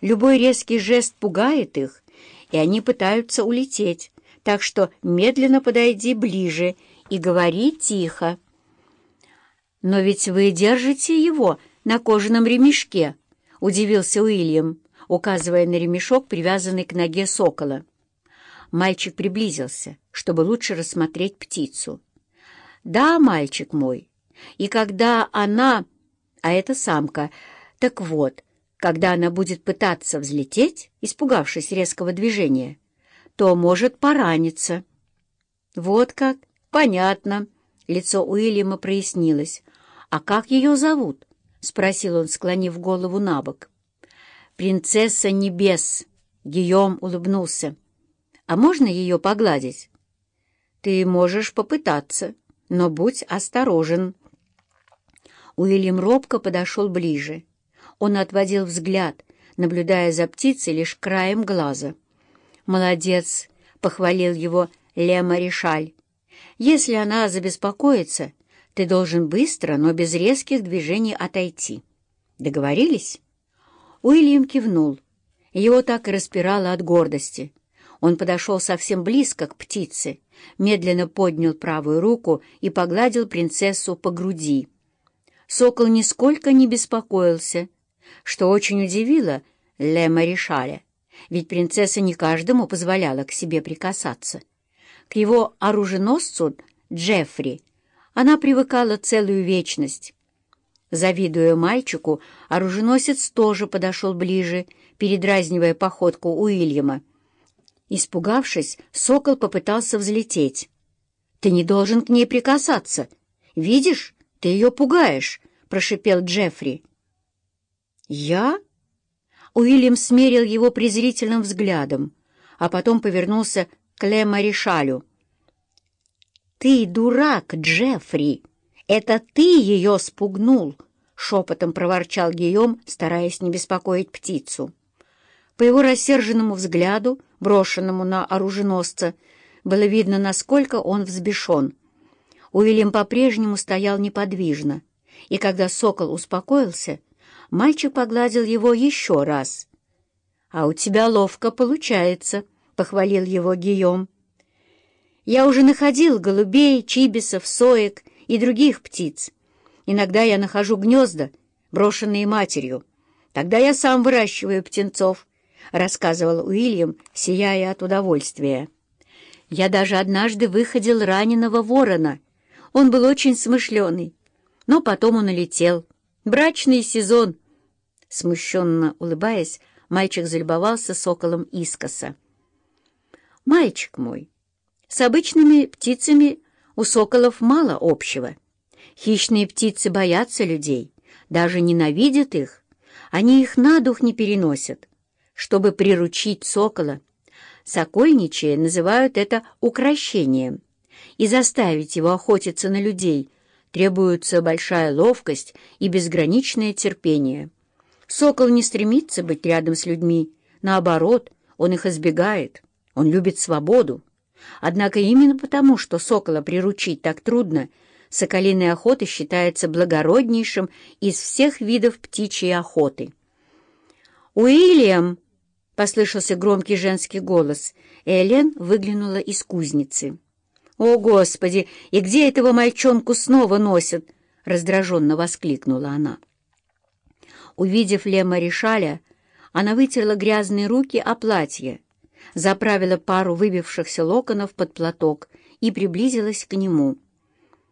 Любой резкий жест пугает их, и они пытаются улететь, так что медленно подойди ближе и говори тихо. «Но ведь вы держите его на кожаном ремешке», — удивился Уильям, указывая на ремешок, привязанный к ноге сокола. Мальчик приблизился, чтобы лучше рассмотреть птицу. «Да, мальчик мой, и когда она, а это самка, так вот, когда она будет пытаться взлететь, испугавшись резкого движения, то может пораниться». «Вот как? Понятно». Лицо Уильяма прояснилось. «А как ее зовут?» — спросил он, склонив голову на бок. «Принцесса небес!» — Гийом улыбнулся. «А можно ее погладить?» «Ты можешь попытаться, но будь осторожен». Уильям робко подошел ближе. Он отводил взгляд, наблюдая за птицей лишь краем глаза. «Молодец!» — похвалил его Ле Маришаль. «Если она забеспокоится, ты должен быстро, но без резких движений отойти. Договорились?» Уильям кивнул. Его так и распирало от гордости. Он подошел совсем близко к птице, медленно поднял правую руку и погладил принцессу по груди. Сокол нисколько не беспокоился, что очень удивило Ле Маришаля, ведь принцесса не каждому позволяла к себе прикасаться. К его оруженосцу Джеффри она привыкала целую вечность. Завидуя мальчику, оруженосец тоже подошел ближе, передразнивая походку Уильяма. Испугавшись, сокол попытался взлететь. «Ты не должен к ней прикасаться. Видишь, ты ее пугаешь», — прошипел Джеффри. «Я?» Уильям смерил его презрительным взглядом, а потом повернулся к Ле Маришалю. «Ты дурак, Джеффри! Это ты ее спугнул!» — шепотом проворчал Гийом, стараясь не беспокоить птицу. По его рассерженному взгляду, брошенному на оруженосца, было видно, насколько он взбешен. Уильям по-прежнему стоял неподвижно, и когда сокол успокоился, мальчик погладил его еще раз. «А у тебя ловко получается», — похвалил его Гийом. Я уже находил голубей, чибисов, соек и других птиц. Иногда я нахожу гнезда, брошенные матерью. Тогда я сам выращиваю птенцов, — рассказывал Уильям, сияя от удовольствия. Я даже однажды выходил раненого ворона. Он был очень смышленый, но потом он улетел. Брачный сезон. Смущенно улыбаясь, мальчик залюбовался соколом искоса. «Мальчик мой!» С обычными птицами у соколов мало общего. Хищные птицы боятся людей, даже ненавидят их. Они их на дух не переносят. Чтобы приручить сокола, сокольничие называют это укращением. И заставить его охотиться на людей требуется большая ловкость и безграничное терпение. Сокол не стремится быть рядом с людьми, наоборот, он их избегает, он любит свободу. Однако именно потому, что сокола приручить так трудно, соколиная охота считается благороднейшим из всех видов птичьей охоты. «Уильям!» — послышался громкий женский голос. Элен выглянула из кузницы. «О, Господи! И где этого мальчонку снова носят?» — раздраженно воскликнула она. Увидев Лема Ришаля, она вытерла грязные руки о платье, заправила пару выбившихся локонов под платок и приблизилась к нему.